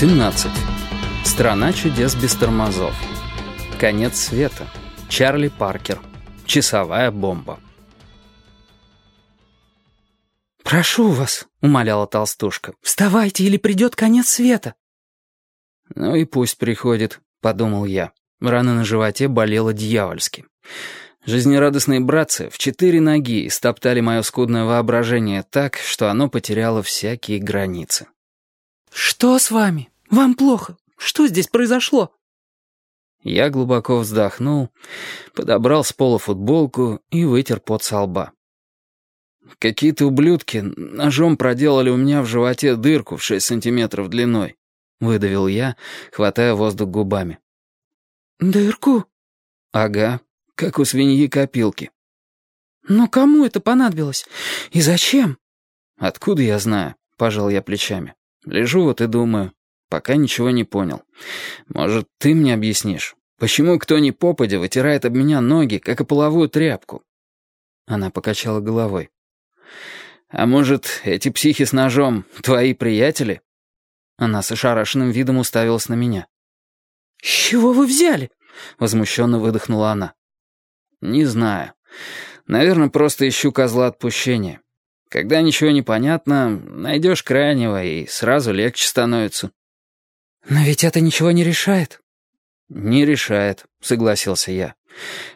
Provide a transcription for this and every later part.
17. Страна чудес без тормозов. Конец света. Чарли Паркер. Часовая бомба. «Прошу вас», — умоляла толстушка, — «вставайте, или придет конец света». «Ну и пусть приходит», — подумал я. Рана на животе болела дьявольски. Жизнерадостные братцы в четыре ноги стоптали мое скудное воображение так, что оно потеряло всякие границы. «Что с вами? Вам плохо? Что здесь произошло?» Я глубоко вздохнул, подобрал с пола футболку и вытер пот со лба. Какие-то ублюдки ножом проделали у меня в животе дырку в шесть сантиметров длиной. Выдавил я, хватая воздух губами. «Дырку?» «Ага, как у свиньи-копилки». «Но кому это понадобилось? И зачем?» «Откуда я знаю?» — пожал я плечами. «Лежу вот и думаю. Пока ничего не понял. Может, ты мне объяснишь, почему кто ни попадя вытирает об меня ноги, как и половую тряпку?» Она покачала головой. «А может, эти психи с ножом твои приятели?» Она с ошарашенным видом уставилась на меня. «С чего вы взяли?» — возмущенно выдохнула она. «Не знаю. Наверное, просто ищу козла отпущения. Когда ничего не понятно, найдешь крайнего, и сразу легче становится». «Но ведь это ничего не решает». «Не решает», — согласился я.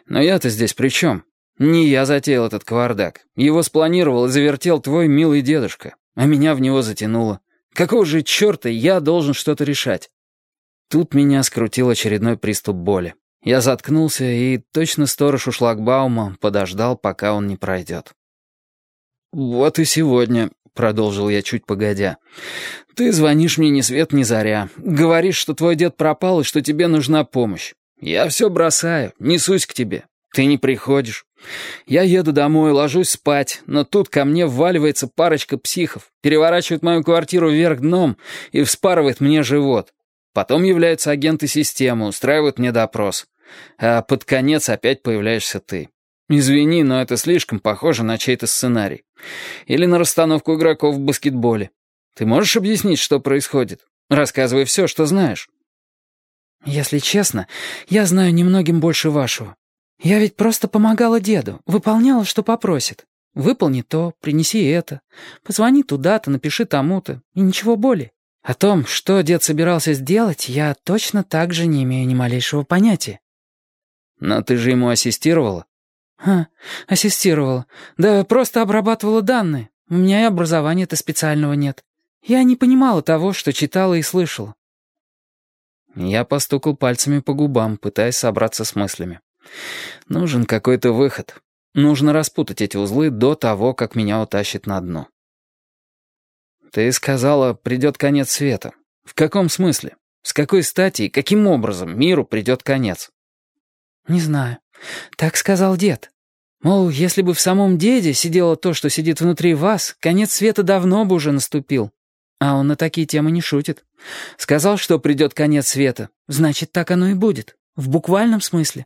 «Но я-то здесь при чем? Не я затеял этот кавардак. Его спланировал и завертел твой милый дедушка, а меня в него затянуло. Какого же черта я должен что-то решать?» Тут меня скрутил очередной приступ боли. Я заткнулся и, точно сторож у шлагбаума, подождал, пока он не пройдет. «Вот и сегодня», — продолжил я чуть погодя. «Ты звонишь мне ни свет ни заря. Говоришь, что твой дед пропал и что тебе нужна помощь. Я все бросаю, несусь к тебе. Ты не приходишь. Я еду домой, ложусь спать, но тут ко мне вваливается парочка психов, переворачивает мою квартиру вверх дном и вспарывает мне живот. Потом являются агенты системы, устраивают мне допрос. А под конец опять появляешься ты. Извини, но это слишком похоже на чей-то сценарий. Или на расстановку игроков в баскетболе. Ты можешь объяснить, что происходит? Рассказывай все, что знаешь. Если честно, я знаю немногим больше вашего. Я ведь просто помогала деду, выполняла, что попросит. Выполни то, принеси это, позвони туда-то, напиши тому-то, и ничего более. О том, что дед собирался сделать, я точно так же не имею ни малейшего понятия. Но ты же ему ассистировала? Ха, ассистировала. Да просто обрабатывала данные. У меня и образования-то специального нет. Я не понимала того, что читала и слышала. Я постукал пальцами по губам, пытаясь собраться с мыслями. Нужен какой-то выход. Нужно распутать эти узлы до того, как меня утащит на дно. «Ты сказала, придет конец света. В каком смысле? С какой стати и каким образом миру придет конец?» «Не знаю. Так сказал дед. Мол, если бы в самом деде сидело то, что сидит внутри вас, конец света давно бы уже наступил. А он на такие темы не шутит. Сказал, что придет конец света. Значит, так оно и будет. В буквальном смысле».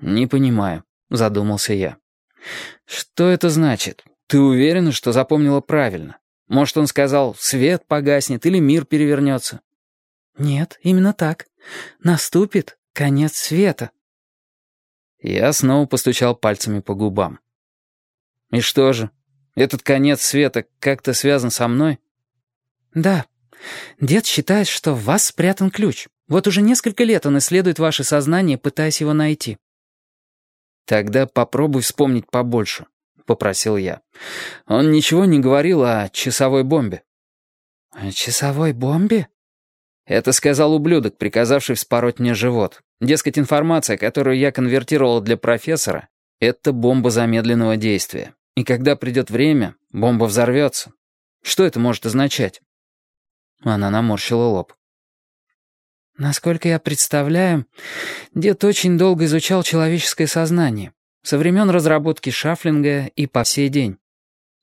«Не понимаю», — задумался я. «Что это значит? Ты уверена, что запомнила правильно?» Может, он сказал, свет погаснет или мир перевернется? Нет, именно так. Наступит конец света. Я снова постучал пальцами по губам. И что же, этот конец света как-то связан со мной? Да. Дед считает, что в вас спрятан ключ. Вот уже несколько лет он исследует ваше сознание, пытаясь его найти. Тогда попробуй вспомнить побольше попросил я. Он ничего не говорил о часовой бомбе. «О часовой бомбе?» Это сказал ублюдок, приказавший вспороть мне живот. Дескать, информация, которую я конвертировал для профессора, это бомба замедленного действия. И когда придет время, бомба взорвется. Что это может означать? Она наморщила лоб. Насколько я представляю, дед очень долго изучал человеческое сознание. Со времен разработки шафлинга и по сей день.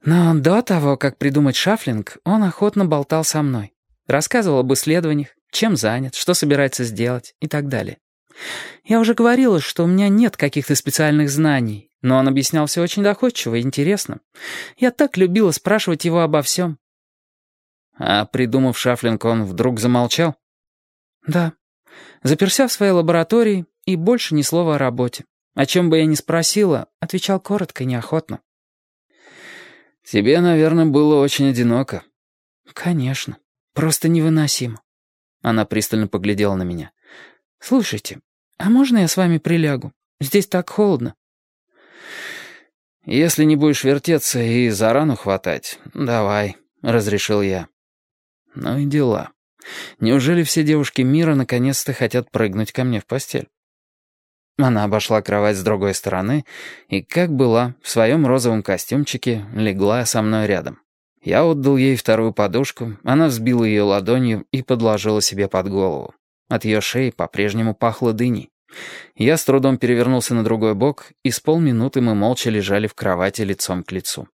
Но до того, как придумать шафлинг, он охотно болтал со мной. Рассказывал об исследованиях, чем занят, что собирается сделать и так далее. Я уже говорила, что у меня нет каких-то специальных знаний, но он объяснял все очень доходчиво и интересно. Я так любила спрашивать его обо всем. А придумав шафлинг, он вдруг замолчал? Да. Заперся в своей лаборатории и больше ни слова о работе. О чем бы я ни спросила, отвечал коротко и неохотно. Тебе, наверное, было очень одиноко. Конечно. Просто невыносимо. Она пристально поглядела на меня. «Слушайте, а можно я с вами прилягу? Здесь так холодно». «Если не будешь вертеться и за рану хватать, давай», — разрешил я. Ну и дела. Неужели все девушки мира наконец-то хотят прыгнуть ко мне в постель? Она обошла кровать с другой стороны и, как была, в своем розовом костюмчике легла со мной рядом. Я отдал ей вторую подушку, она взбила ее ладонью и подложила себе под голову. От ее шеи по-прежнему пахло дыней. Я с трудом перевернулся на другой бок, и с полминуты мы молча лежали в кровати лицом к лицу.